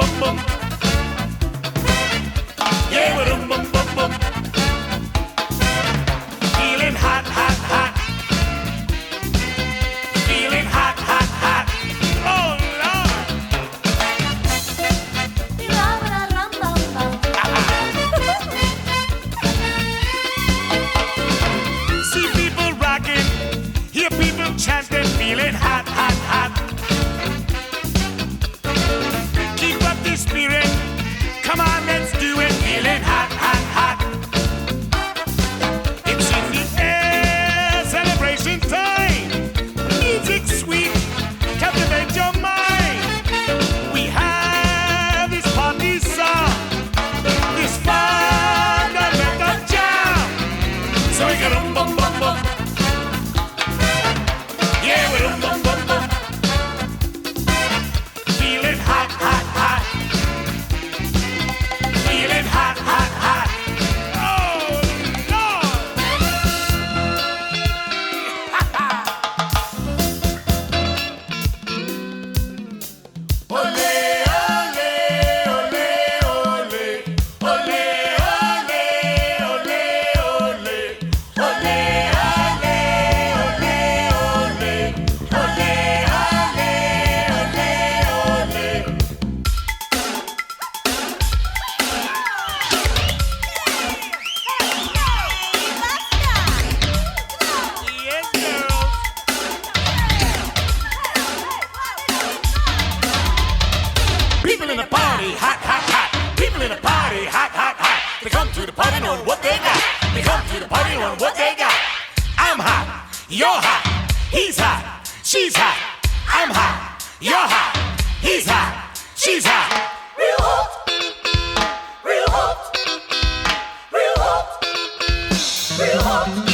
bum bum. hot, hot, hot. People in the party, hot, hot, hot. They come to the party knowing what they got. They come to the party knowing what they got. I'm hot, you're hot, he's hot, she's hot. I'm hot, you're hot, he's hot, she's hot. Real hot, real hot, real hot, real hot.